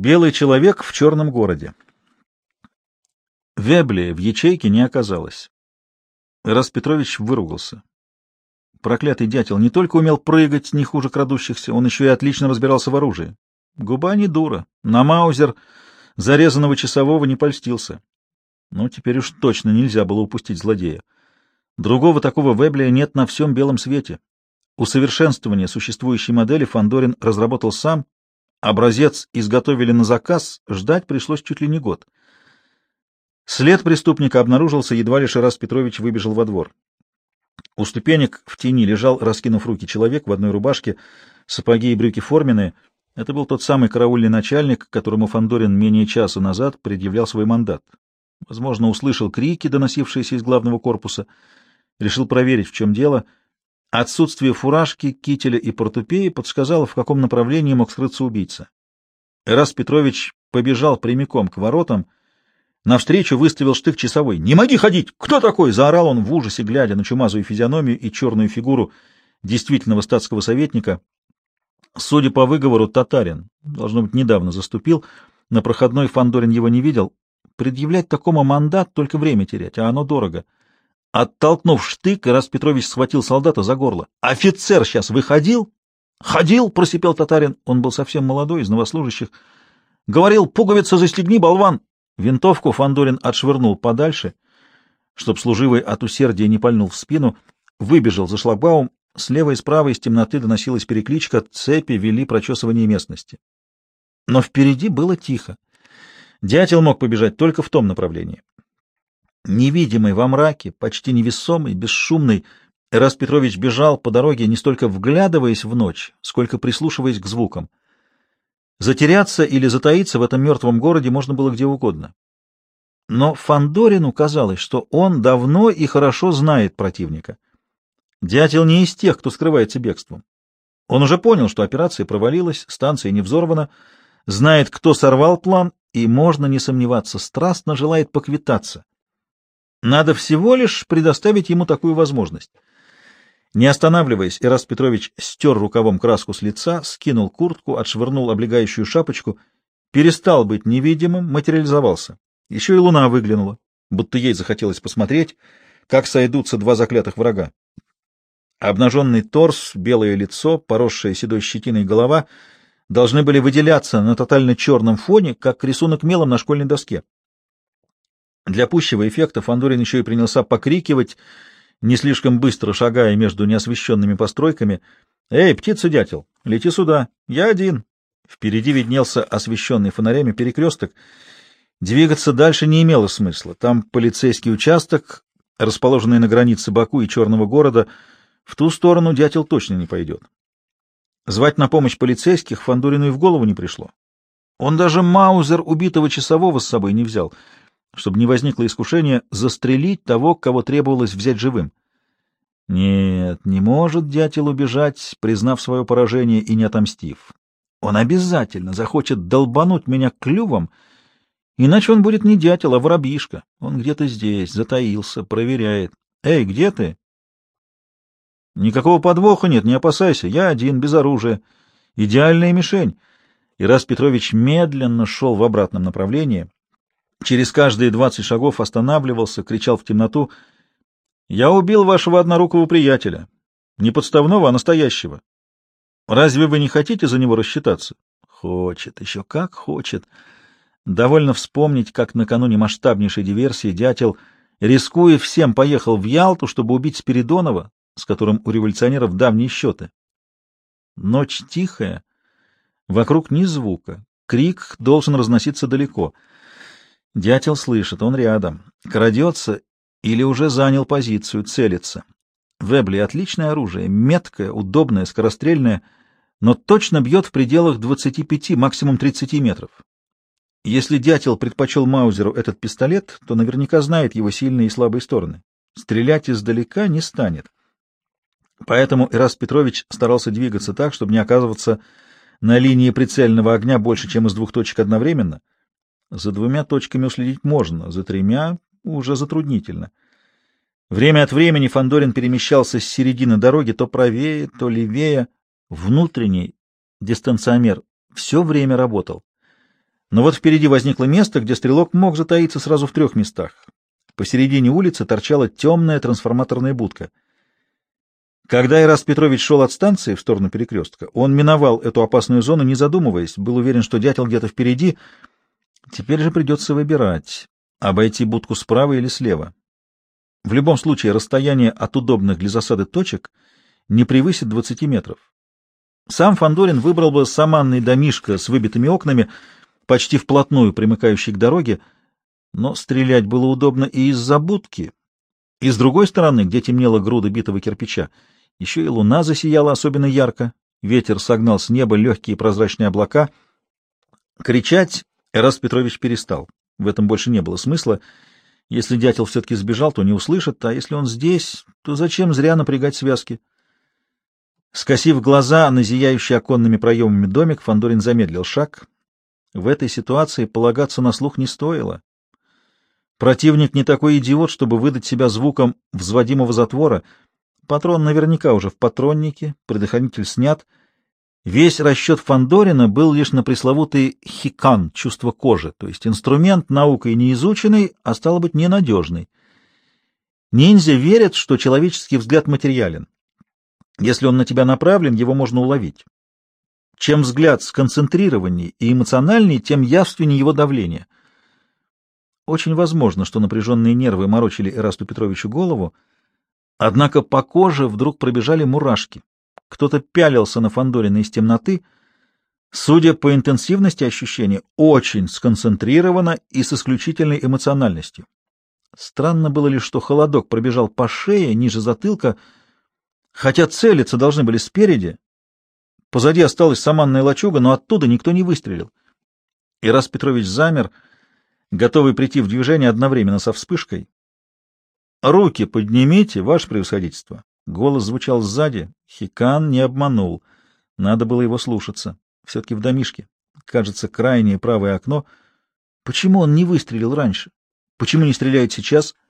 Белый человек в черном городе. Вебли в ячейке не оказалось. Раз Петрович выругался. Проклятый дятел не только умел прыгать не хуже крадущихся, он еще и отлично разбирался в оружии. Губа не дура. На маузер зарезанного часового не польстился. Ну, теперь уж точно нельзя было упустить злодея. Другого такого Веблия нет на всем белом свете. Усовершенствование существующей модели Фандорин разработал сам, образец изготовили на заказ, ждать пришлось чуть ли не год. След преступника обнаружился, едва лишь Ирас Петрович выбежал во двор. У ступенек в тени лежал, раскинув руки, человек в одной рубашке, сапоги и брюки форменные. Это был тот самый караульный начальник, которому Фандорин менее часа назад предъявлял свой мандат. Возможно, услышал крики, доносившиеся из главного корпуса, решил проверить, в чем дело. Отсутствие фуражки, кителя и портупеи подсказало, в каком направлении мог скрыться убийца. Эрас Петрович побежал прямиком к воротам, Навстречу выставил штык часовой. «Не моги ходить! Кто такой?» — заорал он в ужасе, глядя на чумазую физиономию и черную фигуру действительного статского советника. Судя по выговору, татарин. Должно быть, недавно заступил. На проходной Фандорин его не видел. Предъявлять такому мандат — только время терять, а оно дорого. Оттолкнув штык, Ирас Петрович схватил солдата за горло. «Офицер сейчас выходил?» «Ходил!» — просипел татарин. Он был совсем молодой, из новослужащих. «Говорил, пуговица застегни, болван!» Винтовку Фандорин отшвырнул подальше, чтоб служивый от усердия не пальнул в спину, выбежал за шлагбаум, слева и справа из темноты доносилась перекличка, цепи вели прочесывание местности. Но впереди было тихо. Дятел мог побежать только в том направлении. Невидимый во мраке, почти невесомый, бесшумный, Эрас Петрович бежал по дороге, не столько вглядываясь в ночь, сколько прислушиваясь к звукам. Затеряться или затаиться в этом мертвом городе можно было где угодно. Но Фандорину казалось, что он давно и хорошо знает противника. Дятел не из тех, кто скрывается бегством. Он уже понял, что операция провалилась, станция не взорвана, знает, кто сорвал план, и, можно не сомневаться, страстно желает поквитаться. Надо всего лишь предоставить ему такую возможность. Не останавливаясь, Ирас Петрович стер рукавом краску с лица, скинул куртку, отшвырнул облегающую шапочку, перестал быть невидимым, материализовался. Еще и луна выглянула, будто ей захотелось посмотреть, как сойдутся два заклятых врага. Обнаженный торс, белое лицо, поросшая седой щетиной голова должны были выделяться на тотально черном фоне, как рисунок мелом на школьной доске. Для пущего эффекта Фандорин еще и принялся покрикивать, не слишком быстро шагая между неосвещенными постройками. «Эй, птица-дятел, лети сюда! Я один!» Впереди виднелся освещенный фонарями перекресток. Двигаться дальше не имело смысла. Там полицейский участок, расположенный на границе Баку и Черного города. В ту сторону дятел точно не пойдет. Звать на помощь полицейских Фандорину и в голову не пришло. Он даже маузер убитого часового с собой не взял — чтобы не возникло искушения застрелить того, кого требовалось взять живым. Нет, не может дятел убежать, признав свое поражение и не отомстив. Он обязательно захочет долбануть меня клювом, иначе он будет не дятел, а воробьишка. Он где-то здесь, затаился, проверяет. Эй, где ты? Никакого подвоха нет, не опасайся, я один, без оружия. Идеальная мишень. И раз Петрович медленно шел в обратном направлении, Через каждые двадцать шагов останавливался, кричал в темноту. «Я убил вашего однорукого приятеля. Не подставного, а настоящего. Разве вы не хотите за него рассчитаться?» «Хочет, еще как хочет». Довольно вспомнить, как накануне масштабнейшей диверсии дятел, рискуя всем, поехал в Ялту, чтобы убить Спиридонова, с которым у революционеров давние счеты. Ночь тихая, вокруг ни звука, крик должен разноситься далеко — Дятел слышит, он рядом. Крадется или уже занял позицию, целится. Вебли — отличное оружие, меткое, удобное, скорострельное, но точно бьет в пределах 25, максимум 30 метров. Если дятел предпочел Маузеру этот пистолет, то наверняка знает его сильные и слабые стороны. Стрелять издалека не станет. Поэтому Ирас Петрович старался двигаться так, чтобы не оказываться на линии прицельного огня больше, чем из двух точек одновременно — за двумя точками уследить можно, за тремя уже затруднительно. Время от времени Фандорин перемещался с середины дороги то правее, то левее. Внутренний дистанциомер все время работал. Но вот впереди возникло место, где стрелок мог затаиться сразу в трех местах. Посередине улицы торчала темная трансформаторная будка. Когда Ирас Петрович шел от станции в сторону перекрестка, он миновал эту опасную зону, не задумываясь, был уверен, что дятел где-то впереди. Теперь же придется выбирать, обойти будку справа или слева. В любом случае, расстояние от удобных для засады точек не превысит 20 метров. Сам Фандорин выбрал бы саманный домишко с выбитыми окнами, почти вплотную примыкающий к дороге, но стрелять было удобно и из-за будки, и с другой стороны, где темнела груда битого кирпича. Еще и луна засияла особенно ярко, ветер согнал с неба легкие прозрачные облака. Кричать Эрас Петрович перестал. В этом больше не было смысла. Если дятел все-таки сбежал, то не услышит, а если он здесь, то зачем зря напрягать связки? Скосив глаза на зияющий оконными проемами домик, Фандорин замедлил шаг. В этой ситуации полагаться на слух не стоило. Противник не такой идиот, чтобы выдать себя звуком взводимого затвора. Патрон наверняка уже в патроннике, предохранитель снят. Весь расчет Фандорина был лишь на пресловутый хикан, чувство кожи, то есть инструмент наукой не изученный, а стало быть ненадежный. Ниндзя верят, что человеческий взгляд материален. Если он на тебя направлен, его можно уловить. Чем взгляд сконцентрированней и эмоциональней, тем явственнее его давление. Очень возможно, что напряженные нервы морочили Эрасту Петровичу голову, однако по коже вдруг пробежали мурашки. Кто-то пялился на Фандорина из темноты, судя по интенсивности ощущения, очень сконцентрированно и с исключительной эмоциональностью. Странно было лишь, что холодок пробежал по шее, ниже затылка, хотя целиться должны были спереди. Позади осталась саманная лачуга, но оттуда никто не выстрелил. И раз Петрович замер, готовый прийти в движение одновременно со вспышкой. «Руки поднимите, ваше превосходительство!» Голос звучал сзади. Хикан не обманул. Надо было его слушаться. Все-таки в домишке. Кажется, крайнее правое окно. Почему он не выстрелил раньше? Почему не стреляет сейчас? —